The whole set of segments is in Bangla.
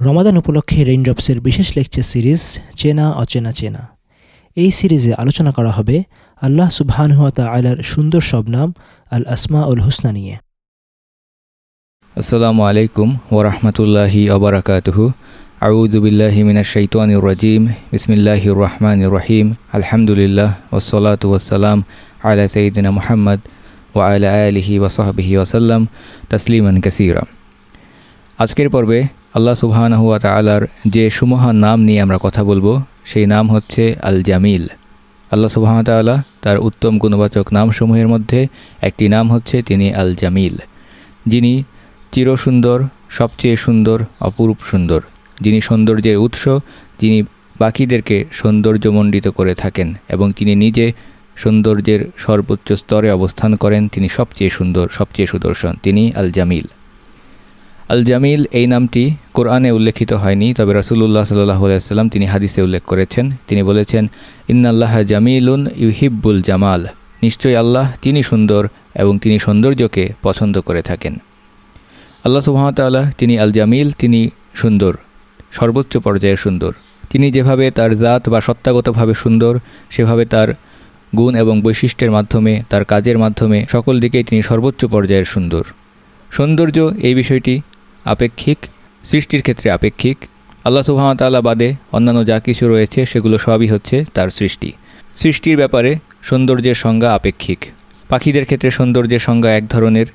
রমাদান উপলক্ষে রেইনড্রপসের বিশেষ লেকচার সিরিজ চেনা অচেনা চেনা। এই সিরিজে আলোচনা করা হবে আল্লাহ সুবহানহুয়া আলার সুন্দর সব নাম, আল আসমা উল হুসনা নিয়ে। আসসালামু আলাইকুম ওরহমতুল্লাহি অবরাকাতুহু আউদুবিল্লাহি মিনাশ শাইতানির রাজিম। বিসমিল্লাহির রহমানির রহিম। আলহামদুলিল্লাহ ওসলাতু ওয়াসসালাম আলা সাইয়্যিদিনা মোহাম্মদ ও আলা আলিহি ওয়া সাহবিহি ওয়াসাল্লাম তাসলিমান কাসীরা। আজকের পর্বে আল্লাহ সুবহানাহুয়া তাআলার যে সুমহান নাম নিয়ে আমরা কথা বলব, সেই নাম হচ্ছে আল জামিল আল্লাহ সুবহান তাআলা তার উত্তম গুণবাচক নামসমূহের মধ্যে একটি নাম হচ্ছে তিনি আল জামিল যিনি চিরসুন্দর, সবচেয়ে সুন্দর, অপরূপ সুন্দর। যিনি সৌন্দর্যের উৎস, যিনি বাকিদেরকে সৌন্দর্যমণ্ডিত করে থাকেন এবং তিনি নিজে সৌন্দর্যের সর্বোচ্চ স্তরে অবস্থান করেন, তিনি সবচেয়ে সুন্দর, সবচেয়ে সুদর্শন, তিনি আল জামিল আল জামিল এই নামটি কোরআনে উল্লেখিত হয়নি, তবে রাসুলুল্লাহ সাল্লাহ আলাইসাল্লাম তিনি হাদিসে উল্লেখ করেছেন। তিনি বলেছেন, ইন্নাল্লাহ জামিলুন ইউহিব্বুল জামাল। নিশ্চয়ই আল্লাহ তিনি সুন্দর এবং তিনি সৌন্দর্যকে পছন্দ করে থাকেন। আল্লাহ সুহামতাল্লাহ তিনি আল জামিল তিনি সুন্দর, সর্বোচ্চ পর্যায়ে সুন্দর। তিনি যেভাবে তার জাত বা সত্তাগতভাবে সুন্দর, সেভাবে তার গুণ এবং বৈশিষ্ট্যের মাধ্যমে, তার কাজের মাধ্যমে সকল দিকেই তিনি সর্বোচ্চ পর্যায়ের সুন্দর। সৌন্দর্য এই বিষয়টি আপেক্ষিক, সৃষ্টির ক্ষেত্রে আপেক্ষিক। আল্লাহ সুহামতাল্লাহ বাদে অন্যান্য যা কিছু রয়েছে, সেগুলো সবই হচ্ছে তার সৃষ্টি। সৃষ্টির ব্যাপারে সৌন্দর্যের সংজ্ঞা আপেক্ষিক। পাখিদের ক্ষেত্রে সৌন্দর্যের সংজ্ঞা এক ধরনের,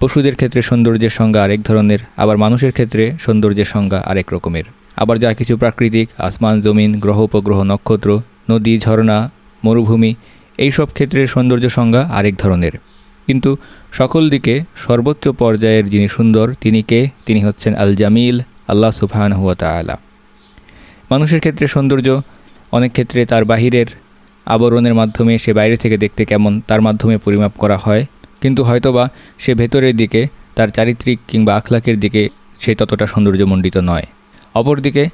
পশুদের ক্ষেত্রে সৌন্দর্যের সংজ্ঞা আরেক ধরনের, আবার মানুষের ক্ষেত্রে সৌন্দর্যের সংজ্ঞা আরেক রকমের। আবার যা কিছু প্রাকৃতিক, আসমান, জমিন, গ্রহ, উপগ্রহ, নক্ষত্র, নদী, ঝর্ণা, মরুভূমি এই সব ক্ষেত্রের সৌন্দর্য সংজ্ঞা আরেক ধরনের। কিন্তু সকল দিকে সর্বোচ্চ পর্যায়ের যিনি সুন্দর, তিনি কে? তিনি হচ্ছেন আল জামিল আল্লাহ সুফহান হুয়া তালা মানুষের ক্ষেত্রে সৌন্দর্য, অনেক ক্ষেত্রে তার বাহিরের আবরণের মাধ্যমে সে বাইরে থেকে দেখতে কেমন, তার মাধ্যমে পরিমাপ করা হয়। কিন্তু হয়তোবা সে ভেতরের দিকে, তার চারিত্রিক কিংবা আখলাকের দিকে সে ততটা সৌন্দর্যমণ্ডিত নয়। অপরদিকে,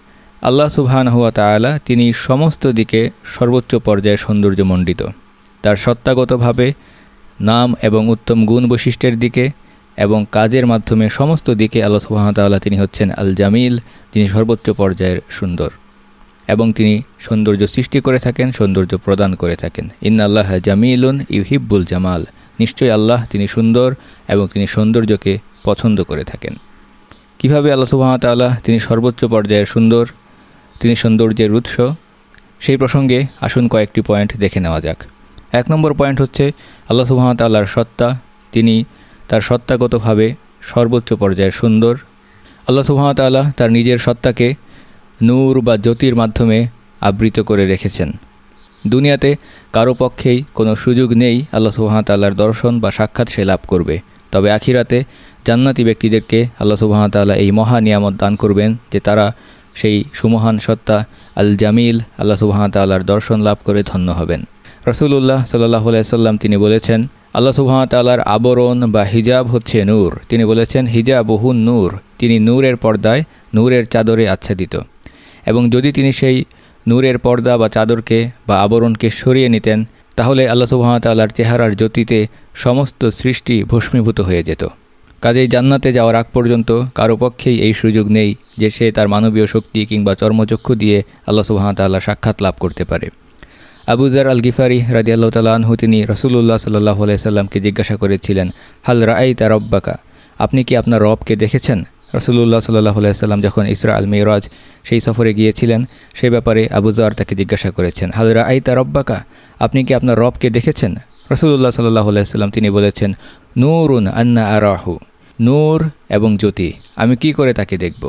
আল্লাহ সুবহান হুয়া তালা তিনি সমস্ত দিকে সর্বোচ্চ পর্যায়ে সৌন্দর্যমণ্ডিত। তার সত্তাগতভাবে নাম এবং উত্তম গুণ বৈশিষ্ট্যের দিকে এবং কাজের মাধ্যমে সমস্ত দিকে আল্লাহ সুহামতাল্লাহ তিনি হচ্ছেন আল জামিল যিনি সর্বোচ্চ পর্যায়ের সুন্দর। এবং তিনি সৌন্দর্য সৃষ্টি করে থাকেন, সৌন্দর্য প্রদান করে থাকেন। ইন আল্লাহ জামিলুন ইউহিব্বুল জামাল। নিশ্চয়ই আল্লাহ তিনি সুন্দর এবং তিনি সৌন্দর্যকে পছন্দ করে থাকেন। কীভাবে আল্লাহ সুহামতাল্লাহ তিনি সর্বোচ্চ পর্যায়ের সুন্দর, তিনি সৌন্দর্যের উৎস? সেই প্রসঙ্গে আসুন কয়েকটি পয়েন্ট দেখে নেওয়া যাক। এক নম্বর পয়েন্ট হচ্ছে আল্লাহ সুহামতাল্লাহর সত্তা। তিনি তার সত্তাগতভাবে সর্বোচ্চ পর্যায়ে সুন্দর। আল্লাহ সুহামতাল্লাহ তার নিজের সত্তাকে নূর বা জ্যোতির মাধ্যমে আবৃত করে রেখেছেন। দুনিয়াতে কারও পক্ষেই কোনো সুযোগ নেই আল্লাহ সুহামতাল্লাহর দর্শন বা সাক্ষাৎ সে লাভ করবে। তবে আখিরাতে জান্নাতি ব্যক্তিদেরকে আল্লাহ সুবাহতাল্লাহ এই মহা নিয়ামত দান করবেন যে তারা সেই সুমহান সত্তা আল জামিল আল্লাহ সুবাহতাল্লাহর দর্শন লাভ করে ধন্য হবেন। রসুল্লাহ সাল্লাহ সাল্লাম তিনি বলেছেন, আল্লাহ সুহামতাল্লাহর আবরণ বা হিজাব হচ্ছে নূর। তিনি বলেছেন হিজাব বহু নূর। তিনি নূরের পর্দায় নূরের চাদরে আচ্ছাদিত। এবং যদি তিনি সেই নূরের পর্দা বা চাদরকে বা আবরণকে সরিয়ে নিতেন, তাহলে আল্লাহ সুহামতাল্লাহর চেহারার জ্যোতিতে সমস্ত সৃষ্টি ভস্মীভূত হয়ে যেত। কাজেই জান্নাতে যাওয়ার আগ পর্যন্ত কারও পক্ষেই এই সুযোগ নেই যে সে তার মানবীয় শক্তি কিংবা চর্মচক্ষু দিয়ে আল্লাহ সুহামতাল্লাহ সাক্ষাৎ লাভ করতে পারে। আবুজার আল গিফারি রাজি আল্লাহ তালাহু তিনি রসুল্লাহ সাল্লাহ সাল্লামকে জিজ্ঞাসা করেছিলেন, হাল রাই তার রব্বাকা? আপনি কি আপনার রবকে দেখেছেন? রসুল্লাহ সাল্লাহ সাল্লাম যখন ইসরা আল মেয়রাজ সেই সফরে গিয়েছিলেন সেই ব্যাপারে আবুজার তাকে জিজ্ঞাসা করেছেন, হাল রাই তার রব্বাকা? আপনি কি আপনার রবকে দেখেছেন? রসুল্লাহ সাল্লাহ সাল্লাম তিনি বলেছেন, নূরুন আন্না আরাহু, নূর এবং জ্যোতি, আমি কি করে তাকে দেখব?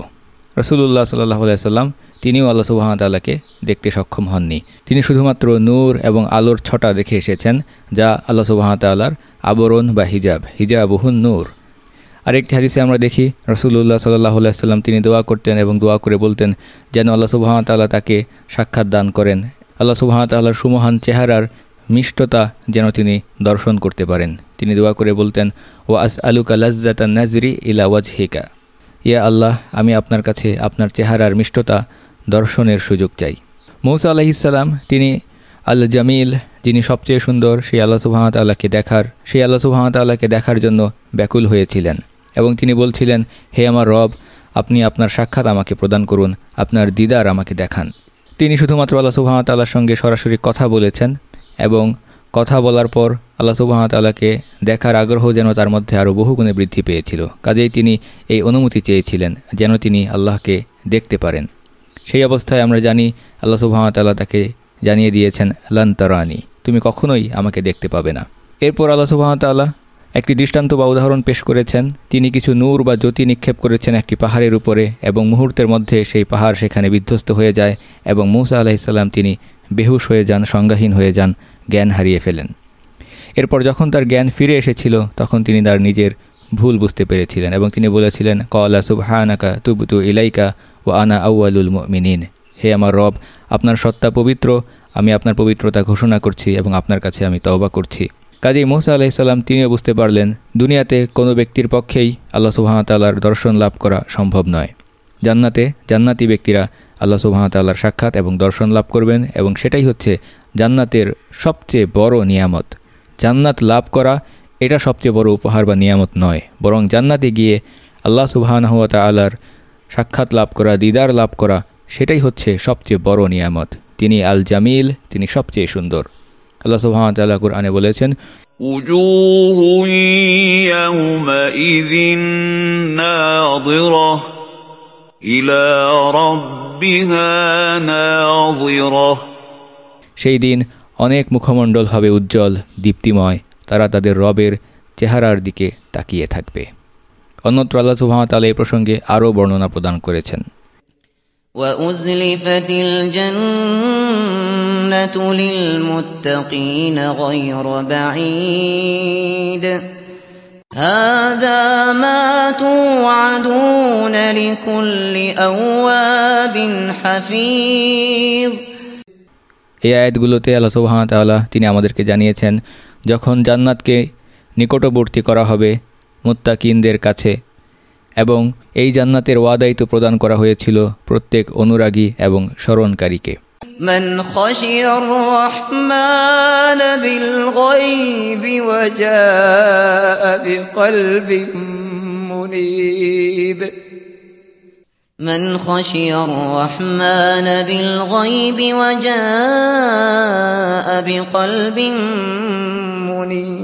রসুল্লাহ সাল্লাহ সাল্লাম তিনিও আল্লাহ সুবাহতাল্লাহকে দেখতে সক্ষম হননি। তিনি শুধুমাত্র নূর এবং আলোর ছটা দেখে এসেছেন, যা আল্লাহ সুবাহতাল্লাহর আবরণ বা হিজাব হিজাবহুন নূর। আরেকটি হাদিসে আমরা দেখি রসুল্লাহ সাল্লাহ সাল্লাম তিনি দোয়া করতেন এবং দোয়া করে বলতেন, যেন আল্লাহ সুবাহতাল্লাহ তাকে সাক্ষাৎ দান করেন। আল্লাহ সুবাহতাল্লাহর সুমহান চেহারার মিষ্টতা যেন তিনি দর্শন করতে পারেন। তিনি দোয়া করে বলতেন ও আস আলুকা লাজ্জাতা নাজরি ইলা ওয়াজহিকা। ইয়া আল্লাহ, আমি আপনার কাছে আপনার চেহারার মিষ্টতা দর্শনের সুযোগ চাই। মৌসা আলাহিসাল্লাম তিনি আল জামিল যিনি সবচেয়ে সুন্দর, সেই আল্লাহ সুবাহতাল্লাহকে দেখার, সেই আল্লাহ সুবাহতাল্লাহকে দেখার জন্য ব্যাকুল হয়েছিলেন। এবং তিনি বলছিলেন, হে আমার রব, আপনি আপনার সাক্ষাৎ আমাকে প্রদান করুন, আপনার দিদার আমাকে দেখান। তিনি শুধুমাত্র আল্লাহ সুবাহতাল্লাহর সঙ্গে সরাসরি কথা বলেছেন এবং কথা বলার পর আল্লাহ সুবাহতাল্লাহকে দেখার আগ্রহ যেন তার মধ্যে আরও বহুগুণে বৃদ্ধি পেয়েছিল। কাজেই তিনি এই অনুমতি চেয়েছিলেন, যেন তিনি আল্লাহকে দেখতে পারেন। সেই অবস্থায় আমরা জানি আল্লাহ সুবাহতাল্লাহ তাকে জানিয়ে দিয়েছেন লান্তরানি তুমি কখনোই আমাকে দেখতে পাবে না। এরপর আল্লাহ সুবাহতাল্লাহ একটি দৃষ্টান্ত বা উদাহরণ পেশ করেছেন। তিনি কিছু নূর বা জ্যোতি নিক্ষেপ করেছেন একটি পাহাড়ের উপরে এবং মুহূর্তের মধ্যে সেই পাহাড় সেখানে বিধ্বস্ত হয়ে যায় এবং মৌসা আলাহিসাল্লাম তিনি বেহুশ হয়ে যান সংজ্ঞাহীন হয়ে যান, জ্ঞান হারিয়ে ফেলেন। এরপর যখন তার জ্ঞান ফিরে এসেছিল, তখন তিনি তার নিজের ভুল বুঝতে পেরেছিলেন এবং তিনি বলেছিলেন, কলা সুবহানাকা তুবতু ইলাইকা ও আনা আউআলুল মিনিন হে আমার রব, আপনার সত্তা পবিত্র, আমি আপনার পবিত্রতা ঘোষণা করছি এবং আপনার কাছে আমি তওবা করছি। কাজেই মোসা আলাইসাল্লাম তিনিও বুঝতে পারলেন, দুনিয়াতে কোনো ব্যক্তির পক্ষেই আল্লাহ সুবাহতাল্লাহর দর্শন লাভ করা সম্ভব নয়। জান্নাতে জান্নাতি ব্যক্তিরা আল্লাহ সুবাহতাল্লাহর সাক্ষাৎ এবং দর্শন লাভ করবেন এবং সেটাই হচ্ছে জান্নাতের সবচেয়ে বড় নিয়ামত। জান্নাত লাভ করা এটা সবচেয়ে বড় উপহার বা নিয়ামত নয়, বরং জান্নাতে গিয়ে আল্লাহ সুবাহানহত আল্লাহর সাক্ষাৎ লাভ করা দিদার লাভ করা সেটাই হচ্ছে সবচেয়ে বড় নিয়ামত। তিনি আল জামিল তিনি সবচেয়ে সুন্দর। আল্লাহ সুহামতাল্লাহ কুরআনে বলেছেন সেই দিন অনেক মুখমণ্ডল হবে উজ্জ্বল দীপ্তিময়। তারা তাদের রবের চেহারার দিকে তাকিয়ে থাকবে। অন্যত্র আল্লাহ সুহামতাল্লাহ এই প্রসঙ্গে আরও বর্ণনা প্রদান করেছেন وأزلفت الجنة للمتقين غير بعيد هذا ما توعدون لكل أواب حفيظ এই আয়াতগুলোতে আল্লাহ সুবাহতাল্লাহ তিনি আমাদেরকে জানিয়েছেন যখন জান্নাতকে নিকটবর্তী করা হবে মুত্তাকিনদের কাছে এবং এই জান্নাতের ওয়াদাই তো প্রদান করা হয়েছিল প্রত্যেক অনুরাগী এবং স্মরণকারীকে من خشي الرحمن بالغيب وجاء بقلب منيب من خشي الرحمن بالغيب وجاء بقلب منيب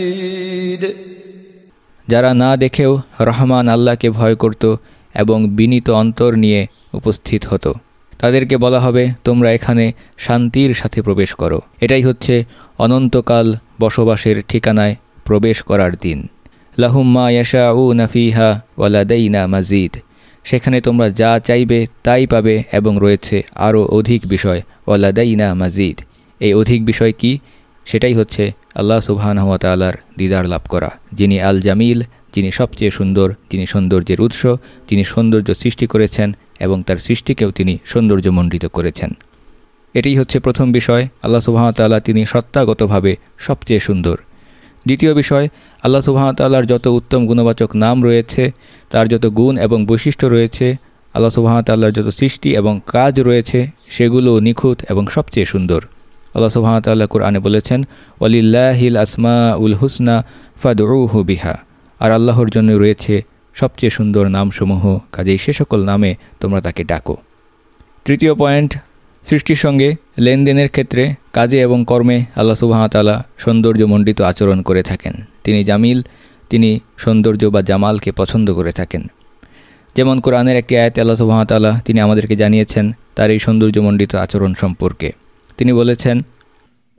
যারা না দেখেও রহমান আল্লাহকে ভয় করত এবং বিনীত অন্তর নিয়ে উপস্থিত হতো। তাদেরকে বলা হবে, তোমরা এখানে শান্তির সাথে প্রবেশ করো। এটাই হচ্ছে অনন্তকাল বসবাসের ঠিকানায় প্রবেশ করার দিন। লাহুম্মা ইয়াশা উ নাফিহা ওয়ালাদাইনা মাজিদ। সেখানে তোমরা যা চাইবে তাই পাবে এবং রয়েছে আরও অধিক বিষয়। ওয়ালাদাইনা মাজিদ। এই অধিক বিষয় কি? সেটাই হচ্ছে আল্লাহ সুবাহানহতালার দিদার লাভ করা। যিনি আল জামিল যিনি সবচেয়ে সুন্দর, যিনি সৌন্দর্যের উৎস তিনি সৌন্দর্য সৃষ্টি করেছেন এবং তার সৃষ্টিকেও তিনি সৌন্দর্যমণ্ডিত করেছেন। এটাই হচ্ছে প্রথম বিষয়। আল্লাহ সুবাহতাল্লাহ তিনি সত্তাগতভাবে সবচেয়ে সুন্দর। দ্বিতীয় বিষয়, আল্লাহ সুবাহতাল্লাহর যত উত্তম গুণবাচক নাম রয়েছে, তার যত গুণ এবং বৈশিষ্ট্য রয়েছে, আল্লাহ সুবাহতাল্লাহর যত সৃষ্টি এবং কাজ রয়েছে সেগুলো নিখুঁত এবং সবচেয়ে সুন্দর। আল্লাহ সুবাহতাল্লাহ কুরআনে বলেছেন, ওয়ালিল্লাহিল আসমা উল হুসনা ফাদউহু বিহা। আর আল্লাহর জন্য রয়েছে সবচেয়ে সুন্দর নামসমূহ, কাজেই সে সকল নামে তোমরা তাকে ডাকো। তৃতীয় পয়েন্ট, সৃষ্টির সঙ্গে লেনদেনের ক্ষেত্রে কাজে এবং কর্মে আল্লাহ সুবাহতাল্লাহ সৌন্দর্যমণ্ডিত আচরণ করে থাকেন। তিনি জামিল, তিনি সৌন্দর্য বা জামালকে পছন্দ করে থাকেন। যেমন কোরআনের একটি আয়াত আল্লাহ সুবাহতাল্লাহ তিনি আমাদেরকে জানিয়েছেন তার এই সৌন্দর্যমণ্ডিত আচরণ সম্পর্কে। তিনি বলেছেন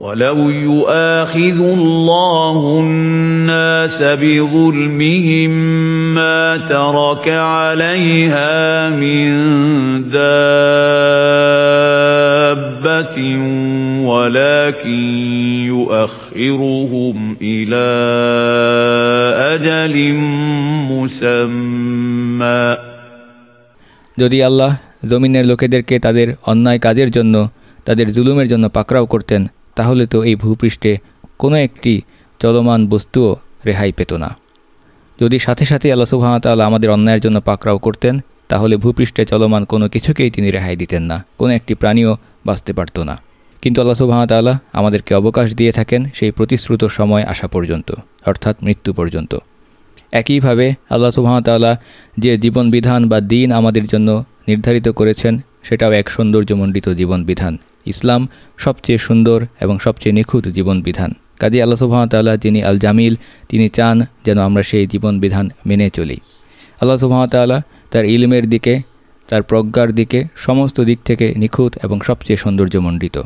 ولو يؤاخذ الله الناس بظلمهم ما ترك عليها من دابة ولكن يؤخرهم إلى أجل مسمى যদি আল্লাহ জমিনের লোকেদেরকে তাদের অন্যায় কাজের জন্য তাদের জুলুমের জন্য পাকড়াও করতেন, তাহলে তো এই ভূপৃষ্ঠে কোনো একটি চলমান বস্তুও রেহাই পেত না। যদি সাথে সাথে আল্লাহ সুবাহতাল্লাহ আমাদের অন্যায়ের জন্য পাকড়াও করতেন, তাহলে ভূপৃষ্ঠে চলমান কোনো কিছুকেই তিনি রেহাই দিতেন না, কোনো একটি প্রাণীও বাঁচতে পারত না। কিন্তু আল্লাহ সুবাহতাল্লাহ আমাদেরকে অবকাশ দিয়ে থাকেন সেই প্রতিশ্রুত সময় আসা পর্যন্ত, অর্থাৎ মৃত্যু পর্যন্ত। একইভাবে আল্লাহ সুবাহতাল্লাহ যে জীবন বিধান বা দিন আমাদের জন্য নির্ধারিত করেছেন, সেটাও এক সৌন্দর্যমণ্ডিত জীবন বিধান ইসলাম সবচেয়ে সুন্দর এবং সবচেয়ে নিখুঁত জীবন বিধান কাজী আল্লাহ সুবাহতাল্লাহ যিনি আল জামিল তিনি চান যেন আমরা সেই জীবন বিধান মেনে চলি আল্লাহ সুবাহতাল্লাহ তার ইলমের দিকে তার প্রজ্ঞার দিকে সমস্ত দিক থেকে নিখুঁত এবং সবচেয়ে সৌন্দর্যমণ্ডিত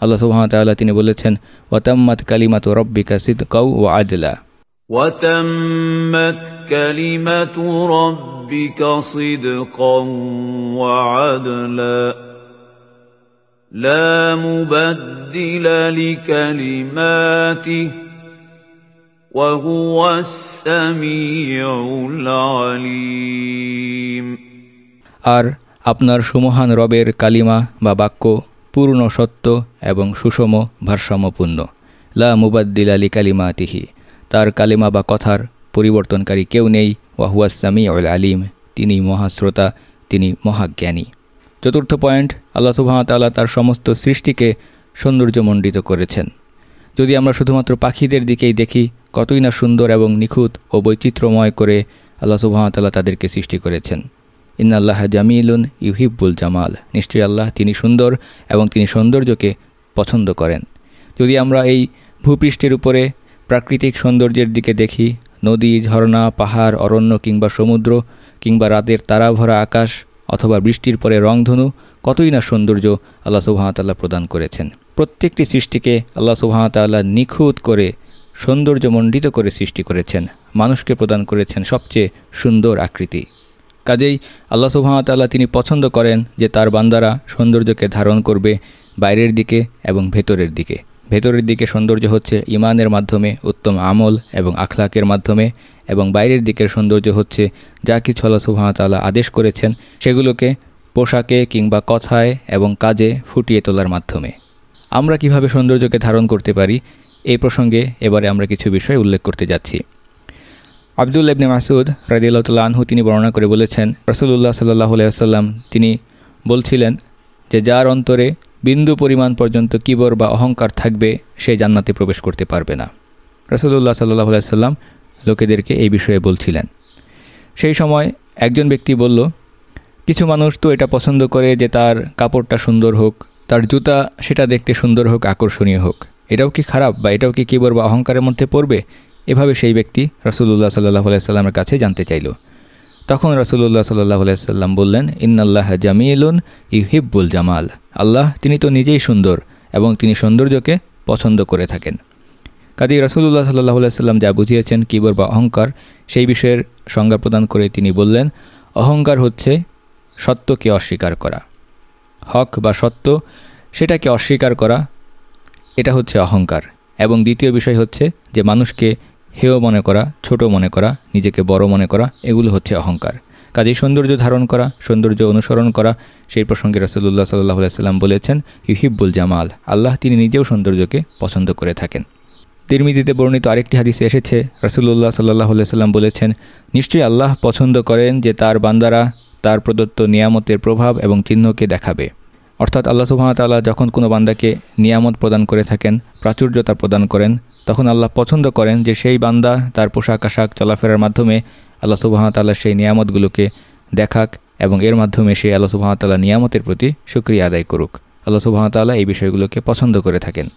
আল্লাহ সুবাহতাল্লাহ তিনি বলেছেন ওয়াতাম্মাত কালিমাত রব্বিকা সিদ কৌ ও আদলা وتمت كلمة ربك صدقا وعدلا لا مبدل لكلماته وهو السميع العليم আর আপনার সুমহান রবের কালিমা বা বাক্য পূর্ণ সত্য এবং সুষম ভারসাম্যপূর্ণ লা মুবাদ্দিল আলী কালিমাতিহি তার কালিমা বা কথার পরিবর্তনকারী কেউ নেই ওয়াহুয়াসামি অল আলিম তিনি মহাশ্রোতা তিনি মহাজ্ঞানী চতুর্থ পয়েন্ট, আল্লাহ সুবাহতাল্লাহ তার সমস্ত সৃষ্টিকে সৌন্দর্যমণ্ডিত করেছেন। যদি আমরা শুধুমাত্র পাখিদের দিকেই দেখি, কতই না সুন্দর এবং নিখুঁত ও বৈচিত্র্যময় করে আল্লাহ সুবাহতাল্লাহ তাদেরকে সৃষ্টি করেছেন। ইন্নাল্লাহ জামিলুন ইউহিব্বুল জামাল। নিশ্চয়ই আল্লাহ তিনি সুন্দর এবং তিনি সৌন্দর্যকে পছন্দ করেন। যদি আমরা এই ভূপৃষ্ঠের উপরে প্রাকৃতিক সৌন্দর্যের দিকে দেখি, নদী, ঝর্ণা, পাহাড়, অরণ্য কিংবা সমুদ্র কিংবা রাতের তারাভরা আকাশ অথবা বৃষ্টির পরে রংধনু, কতই না সৌন্দর্য আল্লাহ সুবাহতাল্লাহ প্রদান করেছেন। প্রত্যেকটি সৃষ্টিকে আল্লাহ সুবাহতাল্লাহ নিখুঁত করে, সৌন্দর্যমণ্ডিত করে সৃষ্টি করেছেন, মানুষকে প্রদান করেছেন সবচেয়ে সুন্দর আকৃতি। কাজেই আল্লাহ সুবাহতাল্লাহ তিনি পছন্দ করেন যে তার বান্দারা সৌন্দর্যকে ধারণ করবে বাইরের দিকে এবং ভেতরের দিকে। ভেতরের দিকে সৌন্দর্য হচ্ছে ইমানের মাধ্যমে উত্তম আমল এবং আখলাকের মাধ্যমে এবং বাইরের দিকের সৌন্দর্য হচ্ছে যা কিছু আল্লাহ সুহামতাল্লাহ আদেশ করেছেন, সেগুলোকে পোশাকে কিংবা কথায় এবং কাজে ফুটিয়ে তোলার মাধ্যমে। আমরা কীভাবে সৌন্দর্যকে ধারণ করতে পারি, এই প্রসঙ্গে এবারে আমরা কিছু বিষয় উল্লেখ করতে যাচ্ছি। আবদুল ইবনে মাসুদ রাজিউল্লাহ আনহু তিনি বর্ণনা করে বলেছেন রসুল্লাহ সাল্লাহ আলাইসাল্লাম তিনি বলছিলেন যে, যার অন্তরে বিন্দু পরিমাণ পর্যন্ত কিবর বা অহংকার থাকবে, সে জান্নাতে প্রবেশ করতে পারবে না। রসুল্লাহ সাল্লাহ সাল্লাম লোকেদেরকে এই বিষয়ে বলছিলেন। সেই সময় একজন ব্যক্তি বলল, কিছু মানুষ তো এটা পছন্দ করে যে তার কাপড়টা সুন্দর হোক, তার জুতা সেটা দেখতে সুন্দর হোক, আকর্ষণীয় হোক। এটাও কি খারাপ বা এটাও কি কিবর বা অহংকারের মধ্যে পড়বে? এভাবে সেই ব্যক্তি রসুল্লাহ সাল্লাহ সাল্লামের কাছে জানতে চাইল। তখন রসুল্লাহ সাল্লাহ সাল্লাম বললেন, ইন্নাল্লাহ জামিলুন ইহিব্বুল জামাল। আল্লাহ তিনি তো নিজেই সুন্দর এবং তিনি সৌন্দর্যকে পছন্দ করে থাকেন। কাজী রসুল্লাহ সাল্লাহ সাল্লাম যা বুঝিয়েছেন, কিবর বা অহংকার, সেই বিষয়ের সংজ্ঞা প্রদান করে তিনি বললেন, অহংকার হচ্ছে সত্যকে অস্বীকার করা। হক বা সত্য সেটাকে অস্বীকার করা, এটা হচ্ছে অহংকার। এবং দ্বিতীয় বিষয় হচ্ছে যে মানুষকে হেয় মনে করা, ছোট মনে করা, নিজেকে বড় মনে করা, এগুলো হচ্ছে অহংকার। কাজেই সৌন্দর্য ধারণ করা, সৌন্দর্য অনুসরণ করা, সেই প্রসঙ্গে রসুল্লাহ সাল্লাহ সাল্লাম বলেছেন, ইউহিব্বুল জামাল। আল্লাহ তিনি নিজেও সৌন্দর্যকে পছন্দ করে থাকেন। তিরমিজিতে বর্ণিত আরেকটি হাদিসে এসেছে রসুল্লাহ সাল্লাহ সাল্লাম বলেছেন, নিশ্চয়ই আল্লাহ পছন্দ করেন যে তার বান্দারা তার প্রদত্ত নিয়ামতের প্রভাব এবং চিহ্নকে দেখাবে। অর্থাৎ আল্লাহ সুহামতাল্লাহ যখন কোনো বান্দাকে নিয়ামত প্রদান করে থাকেন, প্রাচুর্যতা প্রদান করেন, তখন আল্লাহ পছন্দ করেন যে সেই বান্দা তার পোশাক আশাক চলাফেরার মাধ্যমে আল্লাহ সুবাহতাল্লাহ সেই নিয়ামতগুলোকে দেখাক এবং এর মাধ্যমে সে আল্লাহ সুবাহতাল্লাহ নিয়ামতের প্রতি সুক্রিয়া আদায় করুক। আল্লাহ সুবাহতাল্লাহ এই বিষয়গুলোকে পছন্দ করে থাকেন।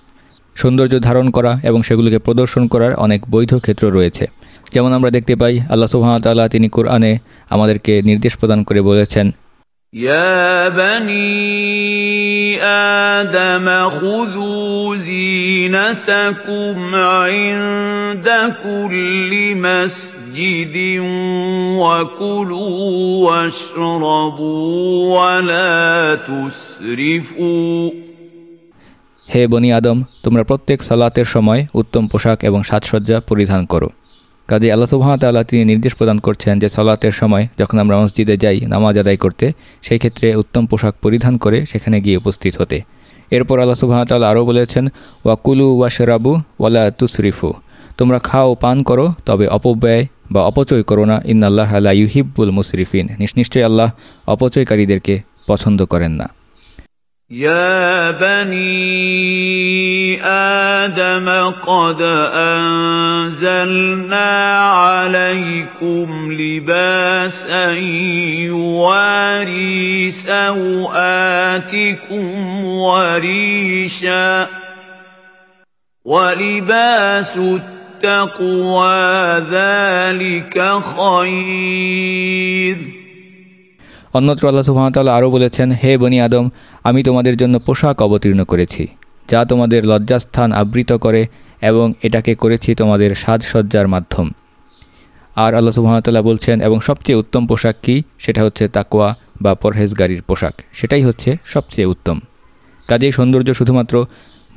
সৌন্দর্য ধারণ করা এবং সেগুলোকে প্রদর্শন করার অনেক বৈধ ক্ষেত্র রয়েছে যেমন আমরা দেখতে পাই আল্লাহ সুবাহতাল্লাহ তিনি কোরআনে আমাদেরকে নির্দেশ প্রদান করে বলেছেন يا بني آدم خذوا زينتكم عند كل مسجد وكلوا واشربوا ولا تسرفوا হে বনি আদম, তোমরা প্রত্যেক সালাতের সময় উত্তম পোশাক এবং সাজসজ্জা পরিধান করো। কাজে আল্লাহ সুবাহতাল্লাহ তিনি নির্দেশ প্রদান করছেন যে সালাতের সময় যখন আমরা মসজিদে যাই, নামাজ আদায় করতে, সেই ক্ষেত্রে উত্তম পোশাক পরিধান করে সেখানে গিয়ে উপস্থিত হতে। এরপর আল্লাহ সুবাহতাল্লাহ আরও বলেছেন, ওয়াকুলু ওয়াশরাবু ওয়ালা তুসরিফু। তোমরা খাও, পান করো, তবে অপব্যয় বা অপচয় করো না। ইন্নাল্লাহ আল্লাহ ইউহিব্বুল মুসরিফিন। নিশ্চয়ই আল্লাহ অপচয়কারীদেরকে পছন্দ করেন না। يا بني آدم قد أنزلنا عليكم لباسا يواري سوآتكم وريشا ولباس التقوى ذلك خير অন্যত্র আল্লাহ সুহামতাল্লাহ আরও বলেছেন, হে বনি আদম, আমি তোমাদের জন্য পোশাক অবতীর্ণ করেছি, যা তোমাদের লজ্জাস্থান আবৃত করে এবং এটাকে করেছি তোমাদের সাজসজ্জার মাধ্যম। আর আল্লাহ সুহামতাল্লাহ বলছেন, এবং সবচেয়ে উত্তম পোশাক কী? সেটা হচ্ছে তাকোয়া বা পরহেজগারির পোশাক। সেটাই হচ্ছে সবচেয়ে উত্তম। কাজেই সৌন্দর্য শুধুমাত্র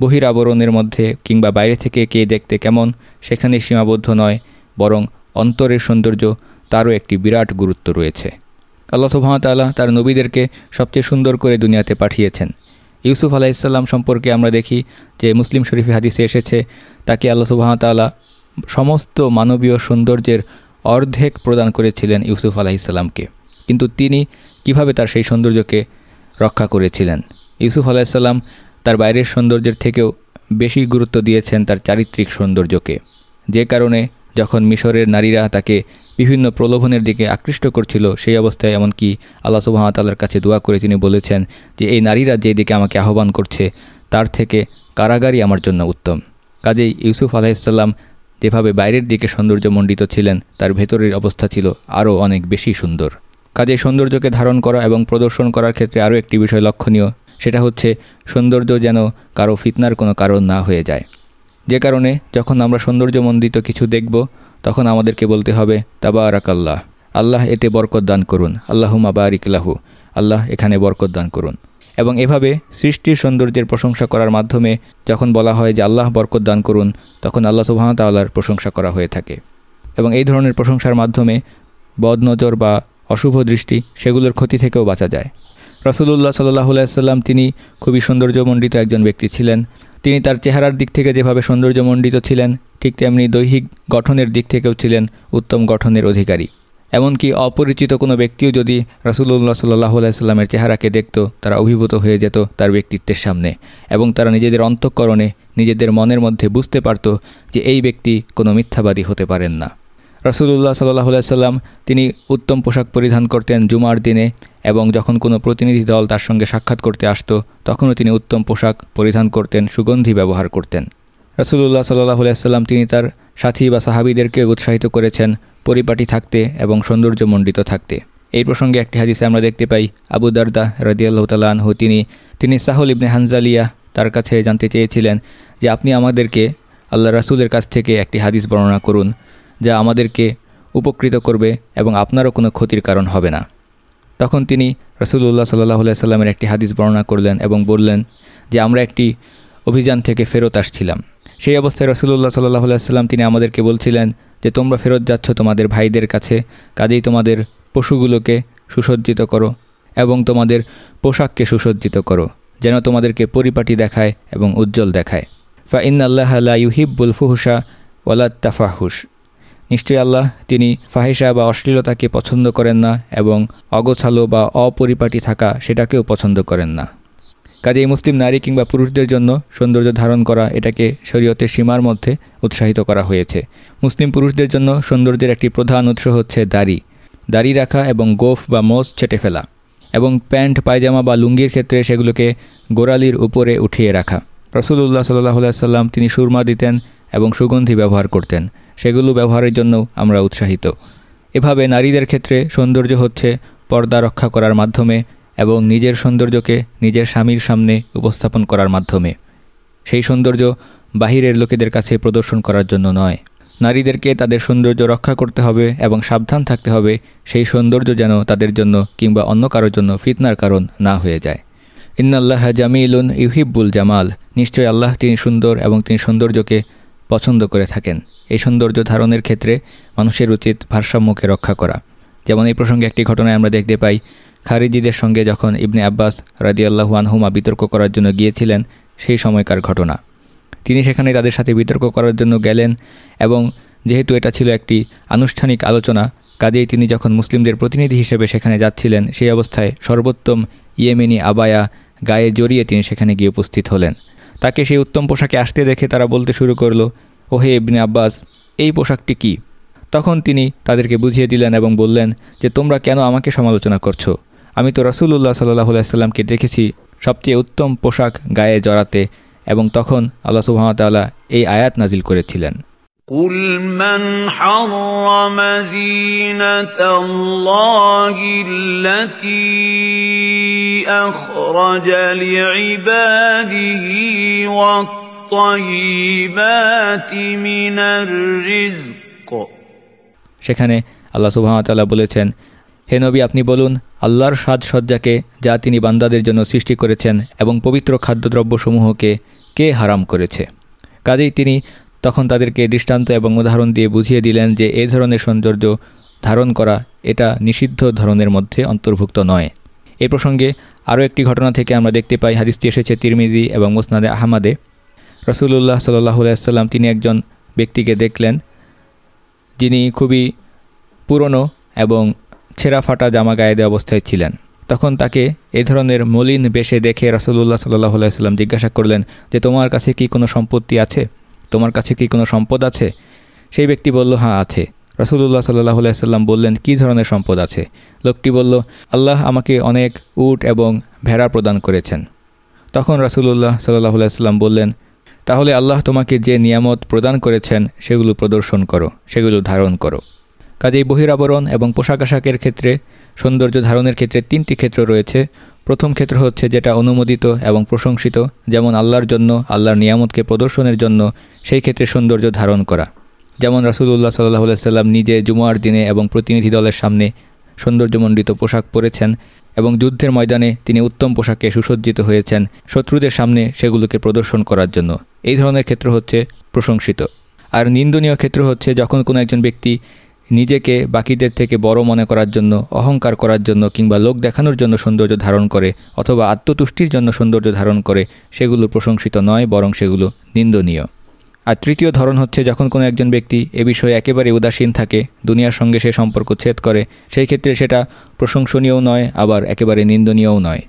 বহির আবরণের মধ্যে কিংবা বাইরে থেকে কে দেখতে কেমন সেখানে সীমাবদ্ধ নয়, বরং অন্তরের সৌন্দর্য তারও একটি বিরাট গুরুত্ব রয়েছে। আল্লাহ সুহামতাল্লাহ তার নবীদেরকে সবচেয়ে সুন্দর করে দুনিয়াতে পাঠিয়েছেন। ইউসুফ আলাহিসাল্লাম সম্পর্কে আমরা দেখি যে মুসলিম শরীফি হাদিসে এসেছে, তাকে আল্লাহ সুবাহতাল্লাহ সমস্ত মানবীয় সৌন্দর্যের অর্ধেক প্রদান করেছিলেন ইউসুফ আলাহিসাল্লামকে কিন্তু তিনি কীভাবে তার সেই সৌন্দর্যকে রক্ষা করেছিলেন? ইউসুফ আলাহিসাল্লাম তার বাইরের সৌন্দর্যের থেকেও বেশি গুরুত্ব দিয়েছেন তার চারিত্রিক সৌন্দর্যকে। যে কারণে যখন মিশরের নারীরা তাকে বিভিন্ন প্রলোভনের দিকে আকৃষ্ট করছিল সেই অবস্থায়, এমনকি আল্লাহ সুবাহতাল্লার কাছে দোয়া করে তিনি বলেছেন যে, এই নারীরা যে দিকে আমাকে আহ্বান করছে, তার থেকে কারাগারই আমার জন্য উত্তম। কাজেই ইউসুফ আলাহিসাল্লাম যেভাবে বাইরের দিকে সৌন্দর্যমণ্ডিত ছিলেন, তার ভেতরের অবস্থা ছিল আরও অনেক বেশি সুন্দর। কাজে সৌন্দর্যকে ধারণ করা এবং প্রদর্শন করার ক্ষেত্রে আরও একটি বিষয় লক্ষণীয়, সেটা হচ্ছে সৌন্দর্য যেন কারও ফিতনার কোনো কারণ না হয়ে যায়। যে কারণে যখন আমরা সৌন্দর্যমণ্ডিত কিছু দেখব তখন আমাদেরকে বলতে হবে, তাবারাকাল্লাহ। আল্লাহ এতে বরকত দান করুন। আল্লাহুমা বারিকলাহু আল্লাহ এখানে বরকত দান করুন। এবং এভাবে সৃষ্টির সৌন্দর্যের প্রশংসা করার মাধ্যমে যখন বলা হয় যে আল্লাহ বরকত দান করুন, তখন আল্লাহ সুবাহতাল্লাহর প্রশংসা করা হয়ে থাকে। এবং এই ধরনের প্রশংসার মাধ্যমে বদনজর বা অশুভ দৃষ্টি সেগুলোর ক্ষতি থেকেও বাঁচা যায়। রসুল্লাহ সাল্লাহ সাল্লাম তিনি খুবই সৌন্দর্যমণ্ডিত একজন ব্যক্তি ছিলেন। তিনি তার চেহারার দিক থেকে যেভাবে সৌন্দর্যমণ্ডিত ছিলেন, ঠিক তেমনি দৈহিক গঠনের দিক থেকেও ছিলেন উত্তম গঠনের অধিকারী। এমনকি অপরিচিত কোনো ব্যক্তিও যদি রাসুল্লাহ সাল্লাহ সাল্লামের চেহারাকে দেখত, তারা অভিভূত হয়ে যেত তার ব্যক্তিত্বের সামনে এবং তারা নিজেদের অন্তঃকরণে নিজেদের মনের মধ্যে বুঝতে পারত যে এই ব্যক্তি কোনো মিথ্যাবাদী হতে পারেন না। রসুল্লাহ সাল্লাহ সাল্লাম তিনি উত্তম পোশাক পরিধান করতেন জুমার দিনে এবং যখন কোনো প্রতিনিধি দল তার সঙ্গে সাক্ষাৎ করতে আসতো, তখনও তিনি উত্তম পোশাক পরিধান করতেন, সুগন্ধি ব্যবহার করতেন। রসুল্লাহ সাল্লাহ সাল্লাম তিনি তার সাথী বা সাহাবিদেরকে উৎসাহিত করেছেন পরিপাটি থাকতে এবং সৌন্দর্যমণ্ডিত থাকতে। এই প্রসঙ্গে একটি হাদিসে আমরা দেখতে পাই, আবু দারদা রদিয়াল্লাহ তালাহু তিনি তিনি সাহুল ইবনে হানজালিয়া তার কাছে জানতে চেয়েছিলেন যে, আপনি আমাদেরকে আল্লাহ রাসুলের কাছ থেকে একটি হাদিস বর্ণনা করুন। যা আমাদেরকে উপকৃত করবে এবং আপনারও কোনো ক্ষতির কারণ হবে না। তখন তিনি রসুল্লাহ সাল্লাহ সাল্লামের একটি হাদিস বর্ণনা করলেন এবং বললেন যে, আমরা একটি অভিযান থেকে ফেরত আসছিলাম। সেই অবস্থায় রসুল্লাহ সাল্লাহ সাল্লাম তিনি আমাদেরকে বলছিলেন যে, তোমরা ফেরত যাচ্ছ তোমাদের ভাইদের কাছে, কাজেই তোমাদের পশুগুলোকে সুসজ্জিত করো এবং তোমাদের পোশাককে সুসজ্জিত করো, যেন তোমাদেরকে পরিপাটি দেখায় এবং উজ্জ্বল দেখায়। ফা ইন আল্লাহ ইউহিবুল ফুহুসা ওয়ালাত তাফাহুস নিশ্চয়ই আল্লাহ তিনি ফাহিসা বা অশ্লীলতাকে পছন্দ করেন না এবং অগোছালো বা অপরিপাটি থাকা সেটাকেও পছন্দ করেন না। কাজে মুসলিম নারী কিংবা পুরুষদের জন্য সৌন্দর্য ধারণ করা এটাকে শরীয়তের সীমার মধ্যে উৎসাহিত করা হয়েছে। মুসলিম পুরুষদের জন্য সৌন্দর্যের একটি প্রধান উৎস হচ্ছে দাড়ি। দাড়ি রাখা এবং গোফ বা মোস ছেটে ফেলা এবং প্যান্ট, পায়জামা বা লুঙ্গির ক্ষেত্রে সেগুলোকে গোড়ালির উপরে উঠিয়ে রাখা। রসুল্লাহ সাল্লাহ সাল্লাম তিনি সুরমা দিতেন এবং সুগন্ধি ব্যবহার করতেন। সেগুলো ব্যবহারের জন্য আমরা উৎসাহিত। এভাবে নারীদের ক্ষেত্রে সৌন্দর্য হচ্ছে পর্দা রক্ষা করার মাধ্যমে এবং নিজের সৌন্দর্যকে নিজের স্বামীর সামনে উপস্থাপন করার মাধ্যমে। সেই সৌন্দর্য বাহিরের লোকেদের কাছে প্রদর্শন করার জন্য নয়। নারীদেরকে তাদের সৌন্দর্য রক্ষা করতে হবে এবং সাবধান থাকতে হবে সেই সৌন্দর্য যেন তাদের জন্য কিংবা অন্য কারোর জন্য ফিতনার কারণ না হয়ে যায়। ইন্নাল্লাহ জামিলুন ইউহিব্বুল জামাল। নিশ্চয় আল্লাহ তিনি সুন্দর এবং তিনি সৌন্দর্যকে পছন্দ করে থাকেন। এই সৌন্দর্য ধারণের ক্ষেত্রে মানুষের উচিত ভারসাম্যকে রক্ষা করা। যেমন এই প্রসঙ্গে একটি ঘটনায় আমরা দেখতে পাই, খারিজিদের সঙ্গে যখন ইবনে আব্বাস রাদিয়াল্লাহু আনহুমা বিতর্ক করার জন্য গিয়েছিলেন, সেই সময়কার ঘটনা। তিনি সেখানে তাদের সাথে বিতর্ক করার জন্য গেলেন এবং যেহেতু এটা ছিল একটি আনুষ্ঠানিক আলোচনা, কাজেই তিনি যখন মুসলিমদের প্রতিনিধি হিসেবে সেখানে যাচ্ছিলেন, সেই অবস্থায় সর্বোত্তম ইয়েমেনি আবায়া গায়ে জড়িয়ে তিনি সেখানে গিয়ে উপস্থিত হলেন। তাকে সেই উত্তম পোশাকে আসতে দেখে তারা বলতে শুরু করল, ওহে ইবনে আব্বাস, এই পোশাকটি কি? তখন তিনি তাদেরকে বুঝিয়ে দিলেন এবং বললেন যে, তোমরা কেন আমাকে সমালোচনা করছ? আমি তো রসুল্লাহ সাল্লাহ আলাইস্লামকে দেখেছি সবচেয়ে উত্তম পোশাক গায়ে জড়াতে এবং তখন আল্লাহ সুহামতাল্লাহ এই আয়াত নাজিল করেছিলেন। قل من حرم زينة الله التي أخرج لعباده والطيبات من الرزق সেখানে আল্লাহ সুবাহতাল্লাহ বলেছেন হে নবী আপনি বলুন আল্লাহর সাজসজ্জাকে যা তিনি বান্দাদের জন্য সৃষ্টি করেছেন এবং পবিত্র খাদ্যদ্রব্যসমূহকে কে হারাম করেছে কাজেই তিনি তখন তাদেরকে দৃষ্টান্ত এবং উদাহরণ দিয়ে বুঝিয়ে দিলেন যে এ ধরনের সৌন্দর্য ধারণ করা এটা নিষিদ্ধ ধরনের মধ্যে অন্তর্ভুক্ত নয়। এ প্রসঙ্গে আরও একটি ঘটনা থেকে আমরা দেখতে পাই। হাদিসটি এসেছে তিরমিজি এবং মোসনাদে আহমাদে। রসুল্লাহ সাল্লাহ সাল্লাম তিনি একজন ব্যক্তিকে দেখলেন যিনি খুবই পুরনো এবং ছেঁড়া ফাটা জামা গায়ে দেওয়া অবস্থায় ছিলেন। তখন তাকে এই ধরনের মলিন বেশে দেখে রসুল্লাহ সাল্লাহ সাল্লাম জিজ্ঞাসা করলেন যে, তোমার কাছে কি কোনো সম্পত্তি আছে? তোমার কাছে কি কোনো সম্পদ আছে? সেই ব্যক্তি বলল হ্যাঁ আছে। রসুল্লাহ সাল্লাহ সাল্লাম বললেন, কি ধরনের সম্পদ আছে? লোকটি বলল, আল্লাহ আমাকে অনেক উট এবং ভেড়া প্রদান করেছেন। তখন রসুল্লাহ সাল্লাহ সাল্লাম বললেন, তাহলে আল্লাহ তোমাকে যে নিয়ামত প্রদান করেছেন, সেগুলো প্রদর্শন করো, সেগুলো ধারণ করো। কাজেই বহিরাবরণ এবং পোশাক আশাকের ক্ষেত্রে, সৌন্দর্য ধারণের ক্ষেত্রে তিনটি ক্ষেত্র রয়েছে। প্রথম ক্ষেত্র হচ্ছে যেটা অনুমোদিত এবং প্রশংসিত, যেমন আল্লাহর জন্য, আল্লাহর নিয়ামতকে প্রদর্শনের জন্য সেই ক্ষেত্রে সৌন্দর্য ধারণ করা। যেমন রাসুলুল্লাহ সাল্লাহ সাল্লাম নিজে জুমার দিনে এবং প্রতিনিধি দলের সামনে সৌন্দর্যমণ্ডিত পোশাক পরেছেন এবং যুদ্ধের ময়দানে তিনি উত্তম পোশাকে সুসজ্জিত হয়েছেন শত্রুদের সামনে সেগুলোকে প্রদর্শন করার জন্য। এই ধরনের ক্ষেত্র হচ্ছে প্রশংসিত। আর নিন্দনীয় ক্ষেত্র হচ্ছে যখন কোনো একজন ব্যক্তি নিজেকে বাকিদের থেকে বড় মনে করার জন্য, অহংকার করার জন্য কিংবা লোক দেখানোর জন্য সৌন্দর্য ধারণ করে অথবা আত্মতুষ্টির জন্য সৌন্দর্য ধারণ করে, সেগুলো প্রশংসিত নয়, বরং সেগুলো নিন্দনীয়। আর তৃতীয় ধরন হচ্ছে যখন কোনো একজন ব্যক্তি এ বিষয়ে একেবারে উদাসীন থাকে, দুনিয়ার সঙ্গে সে সম্পর্ক ছেদ করে, সেই ক্ষেত্রে সেটা প্রশংসনীয়ও নয়, আবার একেবারে নিন্দনীয়ও নয়।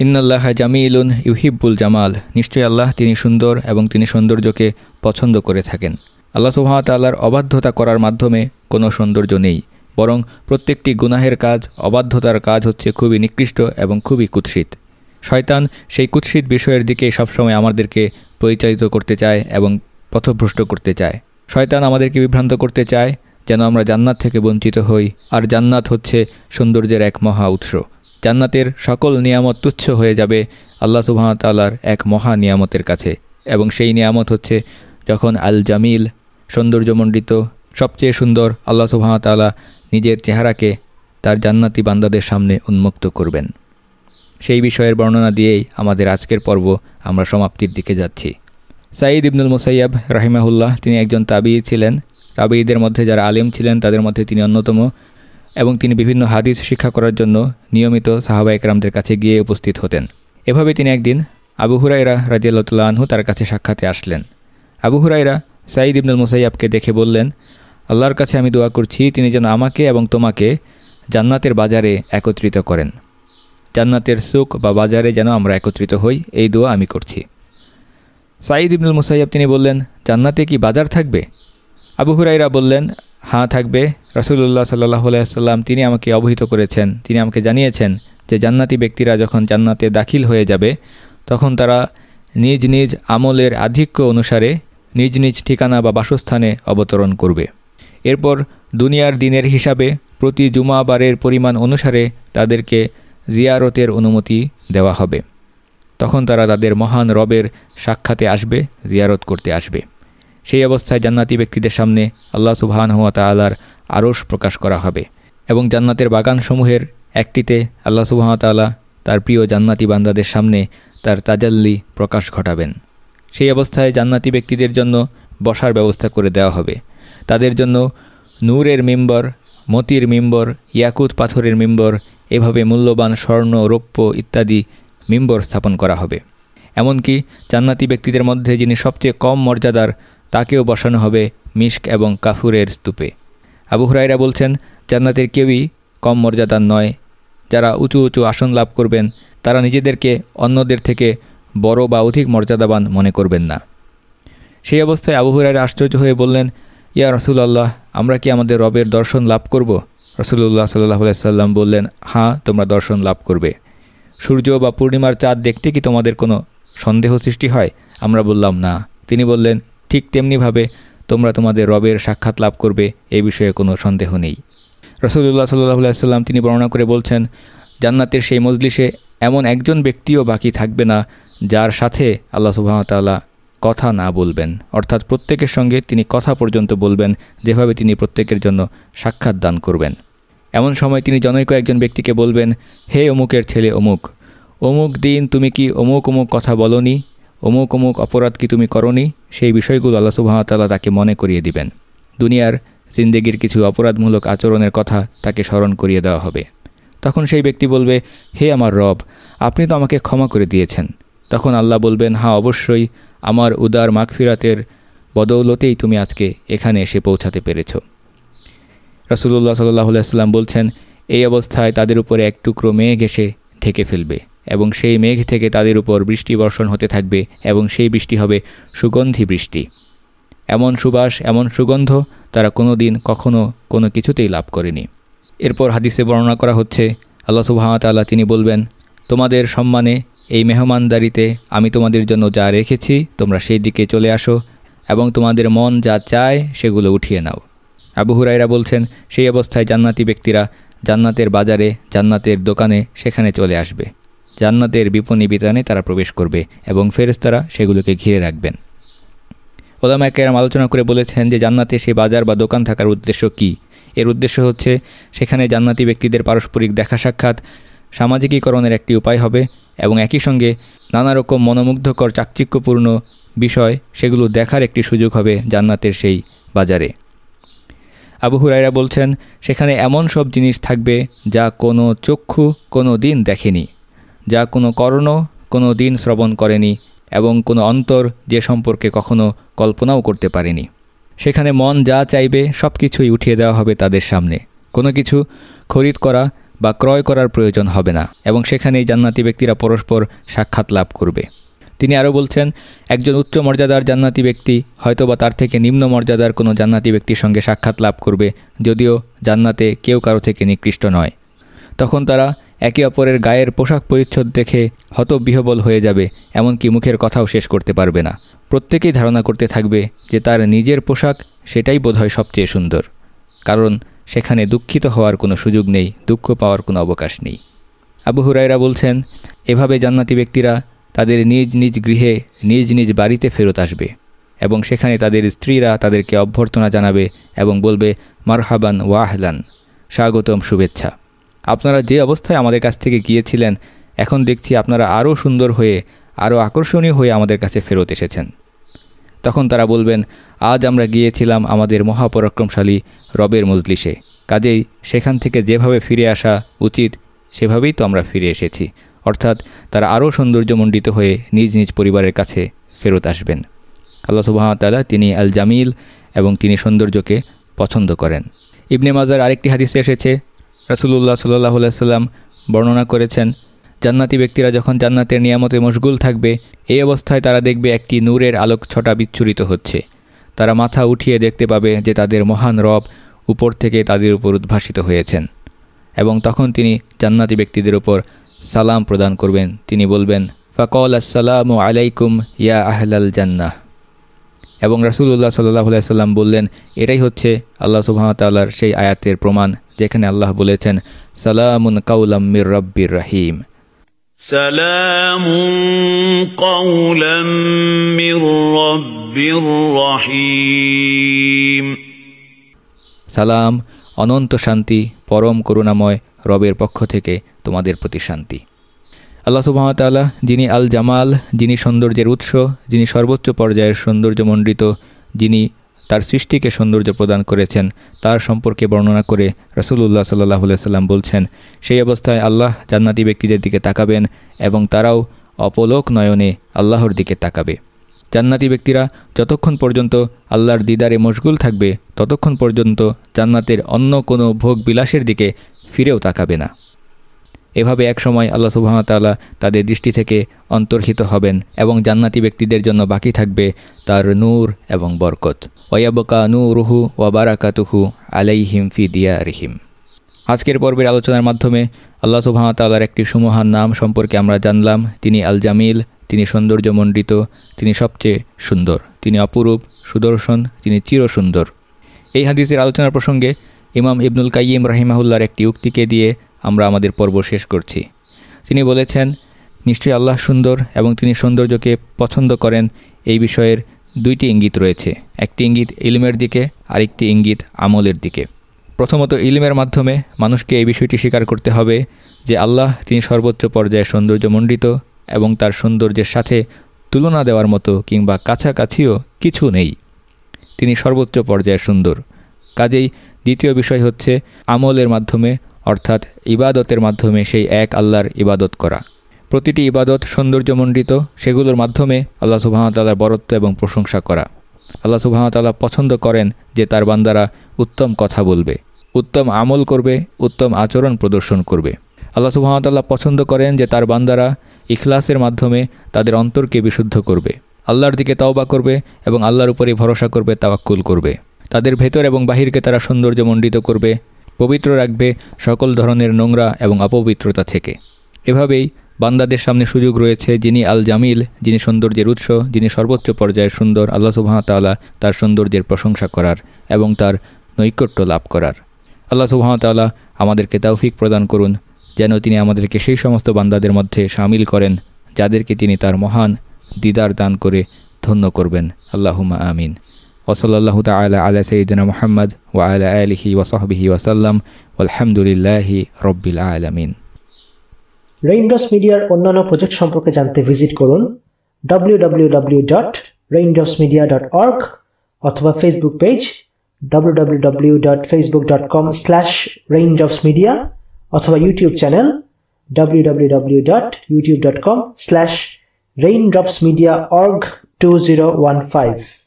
ইন্নাল্লাহ জামিলুন ইউহিব্বুল জামাল, নিশ্চয়ই আল্লাহ তিনি সুন্দর এবং তিনি সৌন্দর্যকে পছন্দ করে থাকেন। আল্লাহ সুহামতাল্লাহর অবাধ্যতা করার মাধ্যমে কোনো সৌন্দর্য নেই, বরং প্রত্যেকটি গুনাহের কাজ অবাধ্যতার কাজ হচ্ছে খুবই নিকৃষ্ট এবং খুবই কুৎসিত। শয়তান সেই কুৎসিত বিষয়ের দিকে সবসময় আমাদেরকে পরিচালিত করতে চায় এবং পথভ্রষ্ট করতে চায়। শয়তান আমাদেরকে বিভ্রান্ত করতে চায় যেন আমরা জান্নাত থেকে বঞ্চিত হই, আর জান্নাত হচ্ছে সৌন্দর্যের এক মহা উৎস। জান্নাতের সকল নিয়ামত তুচ্ছ হয়ে যাবে আল্লাহ সুবাহতাল্লার এক মহা নিয়ামতের কাছে, এবং সেই নিয়ামত হচ্ছে যখন আল জামিল সৌন্দর্যমণ্ডিত, সবচেয়ে সুন্দর আল্লাহ সুবাহতাল্লাহ নিজের চেহারাকে তার জান্নাতি বান্দাদের সামনে উন্মুক্ত করবেন। সেই বিষয়ের বর্ণনা দিয়েই আমাদের আজকের পর্ব আমরা সমাপ্তির দিকে যাচ্ছি। সাঈদ ইবনুল মুসাইয়াব রাহিমাহুল্লাহ তিনি একজন তাবি ছিলেন। তাবিদের মধ্যে যারা আলিম ছিলেন, তাদের মধ্যে তিনি অন্যতম এবং তিনি বিভিন্ন হাদিস শিক্ষা করার জন্য নিয়মিত সাহাবা একরামদের কাছে গিয়ে উপস্থিত হতেন। এভাবে তিনি একদিন আবু হুরাইরা রাজিয়াল্লাহ আনহু তার কাছে সাক্ষাতে আসলেন। আবু হুরাইরা সাঈদ ইবনুল মুসাইয়াবকে দেখে বললেন, আল্লাহর কাছে আমি দোয়া করছি, তিনি যেন আমাকে এবং তোমাকে জান্নাতের বাজারে একত্রিত করেন। জান্নাতের সুখ বা বাজারে যেন আমরা একত্রিত হই, এই দোয়া আমি করছি। সাঈদ ইবনুল মুসাইয়াব তিনি বললেন, জান্নাতে কি বাজার থাকবে? আবু হুরাইরা বললেন হ্যাঁ থাকবে। রাসুল্লাহ সাল্লাহ সাল্লাম তিনি আমাকে অবহিত করেছেন। তিনি আমাকে জানিয়েছেন যে, জান্নাতি ব্যক্তিরা যখন জান্নাতে দাখিল হয়ে যাবে, তখন তারা নিজ নিজ আমলের আধিক্য অনুসারে নিজ নিজ ঠিকানা বা বাসস্থানে অবতরণ করবে। এরপর দুনিয়ার দিনের হিসাবে প্রতি জুমাবারের পরিমাণ অনুসারে তাদেরকে জিয়ারতের অনুমতি দেওয়া হবে। তখন তারা তাদের মহান রবের সাক্ষাতে আসবে, জিয়ারত করতে আসবে। সেই অবস্থায় জান্নাতি ব্যক্তিদের সামনে আল্লাহ সুবহান হুয়া তাল্লার আরস প্রকাশ করা হবে এবং জান্নাতের বাগানসমূহের একটিতে আল্লাহ সুবাহতাল্লাহ তার প্রিয় জান্নাতি বান্দাদের সামনে তার তাজাল্লি প্রকাশ ঘটাবেন। সেই অবস্থায় জান্নাতি ব্যক্তিদের জন্য বসার ব্যবস্থা করে দেওয়া হবে। তাদের জন্য নূরের মেম্বর, মতির মেম্বর, ইয়াকুত পাথরের মেম্বর, এভাবে মূল্যবান স্বর্ণ, রৌপ্য ইত্যাদি মেম্বর স্থাপন করা হবে। এমনকি জান্নাতি ব্যক্তিদের মধ্যে যিনি সবচেয়ে কম মর্যাদার, তাকেও বসানো হবে মিস্ক এবং কাফুরের স্তূপে। আবু হুরাইরা বলছেন, জান্নাতের কেউই কম মর্যাদার নয়। যারা উঁচু উঁচু আসন লাভ করবেন, তারা নিজেদেরকে অন্যদের থেকে বড় বা অধিক মর্যাদাবান মনে করবেন না। সেই অবস্থায় আবু আশ্চর্য হয়ে বললেন, ইয়া রসুল্লাহ আমরা কি আমাদের রবের দর্শন লাভ করব? রসুল্লাহ সাল্লাহ সাল্লাম বললেন হ্যাঁ তোমরা দর্শন লাভ করবে। সূর্য বা পূর্ণিমার চাঁদ দেখতে কি তোমাদের কোনো সন্দেহ সৃষ্টি হয়? আমরা বললাম, না। তিনি বললেন, ঠিক তেমনিভাবে তোমরা তোমাদের রবের সাক্ষাৎ লাভ করবে, এ বিষয়ে কোনো সন্দেহ নেই। রসুল্লাহ সাল্লাহ সাল্লাম তিনি বর্ণনা করে বলছেন, জান্নাতের সেই মজলিসে এমন একজন ব্যক্তিও বাকি থাকবে না যার সাথে আল্লাহ সুবাহতাল্লাহ কথা না বলবেন। অর্থাৎ প্রত্যেকের সঙ্গে তিনি কথা পর্যন্ত বলবেন, যেভাবে তিনি প্রত্যেকের জন্য সাক্ষাৎ দান করবেন। এমন সময় তিনি জনৈক একজন ব্যক্তিকে বলবেন, হে অমুকের ছেলে অমুক অমুক দিন তুমি কি অমুক অমুক কথা বলনি? অমুক অমুক অপরাধ কি তুমি করনি? সেই বিষয়গুলো আল্লাহ সুবাহতাল্লাহ তাকে মনে করিয়ে দিবেন। দুনিয়ার জিন্দেগির কিছু অপরাধমূলক আচরণের কথা তাকে স্মরণ করিয়ে দেওয়া হবে। তখন সেই ব্যক্তি বলবে, হে আমার রব, আপনি তো আমাকে ক্ষমা করে দিয়েছেন। তখন আল্লাহ বলবেন হ্যাঁ অবশ্যই আমার উদার মাগফিরাতের বদৌলতেই তুমি আজকে এখানে এসে পৌঁছাতে পেরেছ। রসুল্লাহ সাল্লাহ সাল্লাম বলছেন, এই অবস্থায় তাদের উপরে এক টুকরো মেঘ এসে ঢেকে ফেলবে এবং সেই মেঘ থেকে তাদের উপর বৃষ্টি বর্ষণ হতে থাকবে এবং সেই বৃষ্টি হবে সুগন্ধি বৃষ্টি। এমন সুবাস, এমন সুগন্ধ তারা কোনো দিন কখনও কোনো কিছুতেই লাভ করেনি। এরপর হাদিসে বর্ণনা করা হচ্ছে, আল্লাহ সুবাহতাল্লাহ তিনি বলবেন, তোমাদের সম্মানে এই মেহমানদারিতে আমি তোমাদের জন্য যা রেখেছি, তোমরা সেই দিকে চলে আসো এবং তোমাদের মন যা চায় সেগুলো উঠিয়ে নাও। আবু হুরাইরা বলছেন, সেই অবস্থায় জান্নাতি ব্যক্তিরা জান্নাতের বাজারে, জান্নাতের দোকানে সেখানে চলে আসবে। জান্নাতের বিপণী বিতানে তারা প্রবেশ করবে এবং ফেরেস্তারা সেগুলোকে ঘিরে রাখবেন। ওলামা কেরাম আলোচনা করে বলেছেন যে জান্নাতে সে বাজার বা দোকান থাকার উদ্দেশ্য কি? এর উদ্দেশ্য হচ্ছে, সেখানে জান্নাতি ব্যক্তিদের পারস্পরিক দেখা সাক্ষাৎ সামাজিকীকরণের একটি উপায় হবে। এবং একই সঙ্গে নানা রকম মনোমুগ্ধকর চাকচিক্যপূর্ণ বিষয় সেগুলো দেখার একটি সুযোগ হবে জান্নাতের সেই বাজারে। আবু হুরাইরা বলছেন, সেখানে এমন সব জিনিস থাকবে যা কোনো চক্ষু কোনো দিন দেখেনি, যা কোনো কর্ণ কোনো দিন শ্রবণ করেনি এবং কোনো অন্তর যে সম্পর্কে কখনো কল্পনাও করতে পারেনি। সেখানে মন যা চাইবে সব কিছুই উঠিয়ে দেওয়া হবে তাদের সামনে। কোনো কিছু খরিদ করা বা ক্রয় করার প্রয়োজন হবে না এবং সেখানেই জান্নাতি ব্যক্তিরা পরস্পর সাক্ষাৎ লাভ করবে। তিনি আরও বলছেন, একজন উচ্চ মর্যাদার জান্নাতি ব্যক্তি হয়তোবা তার থেকে নিম্ন মর্যাদার কোনো জান্নাতি ব্যক্তির সঙ্গে সাক্ষাৎ লাভ করবে, যদিও জান্নাতে কেউ কারও থেকে নিকৃষ্ট নয়। তখন তারা একে অপরের গায়ের পোশাক পরিচ্ছদ দেখে হতবিহবল হয়ে যাবে, এমনকি মুখের কথাও শেষ করতে পারবে না। প্রত্যেকেই ধারণা করতে থাকবে যে তার নিজের পোশাক সেটাই বোধহয় সবচেয়ে সুন্দর। কারণ সেখানে দুঃখিত হওয়ার কোনো সুযোগ নেই, দুঃখ পাওয়ার কোনো অবকাশ নেই। আবু হুরাইরা বলছেন, এভাবে জান্নাতি ব্যক্তিরা তাদের নিজ নিজ গৃহে, নিজ নিজ বাড়িতে ফেরত আসবে এবং সেখানে তাদের স্ত্রীরা তাদেরকে অভ্যর্থনা জানাবে এবং বলবে, মারহাবান ওয়াহলান স্বাগতম, শুভেচ্ছা। আপনারা যে অবস্থায় আমাদের কাছ থেকে গিয়েছিলেন, এখন দেখছি আপনারা আরও সুন্দর হয়ে, আরও আকর্ষণীয় হয়ে আমাদের কাছে ফেরত এসেছেন। তখন তারা বলবেন, আজ আমরা গিয়েছিলাম আমাদের মহাপরাক্রমশালী রবের মজলিসে। কাজেই সেখান থেকে যেভাবে ফিরে আসা উচিত, সেভাবেই তো আমরা ফিরে এসেছি। অর্থাৎ তারা আরও সৌন্দর্যমণ্ডিত হয়ে নিজ নিজ পরিবারের কাছে ফেরত আসবেন। আল্লাহ সুবাহতাল্লাহ তিনি আল জামিল এবং তিনি সৌন্দর্যকে পছন্দ করেন। ইবনে মাজার আরেকটি হাদিসে এসেছে, রাসুলুল্লাহ সাল্লাহ সাল্লাম বর্ণনা করেছেন জান্নাতি ব্যক্তিরা যখন জান্নাতের নিয়ামতে মশগুল থাকবে, এই অবস্থায় তারা দেখবে একটি নূরের আলোক ছটা বিচ্ছুরিত হচ্ছে। তারা মাথা উঠিয়ে দেখতে পাবে যে তাদের মহান রব উপর থেকে তাদের উপর উদ্ভাসিত হয়েছেন। এবং তখন তিনি জান্নাতি ব্যক্তিদের উপর সালাম প্রদান করবেন। তিনি বলবেন, ফকল আসসালামু আলাইকুম ইয়া আহলাল জান্নাহ। এবং রাসুল্লাহ সাল্লাহ সাল্লাম বললেন, এটাই হচ্ছে আল্লাহ সুবাহতাল্লাহর সেই আয়াতের প্রমাণ, যেখানে আল্লাহ বলেছেন, সালামুন কাউলাম মির রব্বির রাহিম। سلام قولا من رب رحيم সালাম অনন্ত শান্তি পরম করুণাময় রবের পক্ষ থেকে তোমাদের প্রতি শান্তি আল্লাহ সুবাহতাল্লাহ যিনি আল জামাল যিনি সৌন্দর্যের উৎস যিনি সর্বোচ্চ পর্যায়ের সৌন্দর্যমণ্ডিত যিনি তার সৃষ্টিকে সৌন্দর্য প্রদান করেছেন। তার সম্পর্কে বর্ণনা করে রসুল্লাহ সাল্লাহ সাল্লাম বলছেন, সেই অবস্থায় আল্লাহ জান্নাতি ব্যক্তিদের দিকে তাকাবেন এবং তারাও অপলোক নয়নে আল্লাহর দিকে তাকাবে। জান্নাতি ব্যক্তিরা যতক্ষণ পর্যন্ত আল্লাহর দিদারে মশগুল থাকবে, ততক্ষণ পর্যন্ত জান্নাতের অন্য কোনো ভোগ বিলাসের দিকে ফিরেও তাকাবে না। এভাবে একসময় আল্লাহ সুবাহতাল্লাহ তাদের দৃষ্টি থেকে অন্তর্হিত হবেন এবং জান্নাতি ব্যক্তিদের জন্য বাকি থাকবে তার নূর এবং বরকত। ওয়াবকা নূরুহু ওয়াবারাকাতুহু আলাইহিম ফি দিয়া রিহিম আজকের পর্বের আলোচনার মাধ্যমে আল্লাহ সুবাহতাল্লাহর একটি সুমহান নাম সম্পর্কে আমরা জানলাম। তিনি আল জামিল তিনি সৌন্দর্যমণ্ডিত, তিনি সবচেয়ে সুন্দর, তিনি অপরূপ, সুদর্শন, তিনি চিরসুন্দর। এই হাদিসের আলোচনার প্রসঙ্গে ইমাম ইবনুল কাইম রাহিমাহুল্লার একটি উক্তিকে দিয়ে আমরা আমাদের পর্ব শেষ করছি। তিনি বলেছেন, নিশ্চয়ই আল্লাহ সুন্দর এবং তিনি সৌন্দর্যকে পছন্দ করেন। এই বিষয়ের দুইটি ইঙ্গিত রয়েছে। একটি ইঙ্গিত ইলমের দিকে, আরেকটি ইঙ্গিত আমলের দিকে। প্রথমত, ইলমের মাধ্যমে মানুষকে এই বিষয়টি স্বীকার করতে হবে যে আল্লাহ তিনি সর্বোচ্চ পর্যায়ে সৌন্দর্যমণ্ডিত এবং তার সৌন্দর্যের সাথে তুলনা দেওয়ার মতো কিংবা কাছাকাছিও কিছু নেই। তিনি সর্বোচ্চ পর্যায়ে সুন্দর। কাজেই দ্বিতীয় বিষয় হচ্ছে আমলের মাধ্যমে অর্থাৎ ইবাদতের মাধ্যমে সেই এক আল্লাহর ইবাদত করা। প্রতিটি ইবাদত সৌন্দর্যমণ্ডিত, সেগুলোর মাধ্যমে আল্লাহ সুবাহতাল্লার বরত্ব এবং প্রশংসা করা। আল্লাহ সুবাহতাল্লাহ পছন্দ করেন যে তার বান্দারা উত্তম কথা বলবে, উত্তম আমল করবে, উত্তম আচরণ প্রদর্শন করবে। আল্লাহ সুবাহতাল্লাহ পছন্দ করেন যে তার বান্দারা ইখলাসের মাধ্যমে তাদের অন্তরকে বিশুদ্ধ করবে, আল্লাহর দিকে তওবা করবে এবং আল্লাহর উপরে ভরসা করবে, তাওয়াক্কুল করবে। তাদের ভেতর এবং বাহিরকে তারা সৌন্দর্যমণ্ডিত করবে পবিত্র রাখবে সকল ধরনের নোংরা এবং অপবিত্রতা থেকে। এভাবেই বান্দাদের সামনে সুযোগ রয়েছে যিনি আল জামিল যিনি সৌন্দর্যের উৎস, যিনি সর্বোচ্চ পর্যায়ে সুন্দর, আল্লাহ সুবাহতাল্লাহ তার সৌন্দর্যের প্রশংসা করার এবং তার নৈকট্য লাভ করার। আল্লাহ সুবাহতাল্লাহ আমাদেরকে তৌফিক প্রদান করুন, যেন তিনি আমাদেরকে সেই সমস্ত বান্দাদের মধ্যে সামিল করেন, যাদেরকে তিনি তার মহান দিদার দান করে ধন্য করবেন। আল্লাহুমা আমিন। ওসলাল্লাহ তালা আলা সঈদিনা মোহাম্মদ ওয়া আলা আলহি ওসহবিহি ওয়াসাল্লাম আলহামদুলিল্লাহি রব্বিল আলমিন। রেইনড্রপস মিডিয়ার অন্যান্য প্রজেক্ট সম্পর্কে জানতে ভিজিট করুন www.raindropsmedia.org অথবা ফেসবুক পেজ www.facebook.com/raindropsmedia অথবা ইউটিউব চ্যানেল www.youtube.com/raindropsmediaorg2015